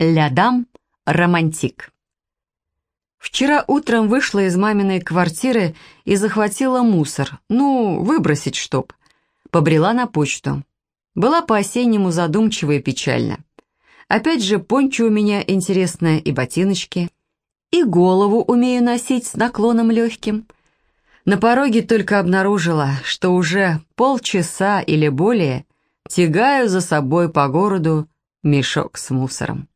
Лядам романтик. Вчера утром вышла из маминой квартиры и захватила мусор. Ну, выбросить чтоб. Побрела на почту. Была по-осеннему задумчива и печальна. Опять же, пончо у меня интересное и ботиночки. И голову умею носить с наклоном легким. На пороге только обнаружила, что уже полчаса или более тягаю за собой по городу мешок с мусором.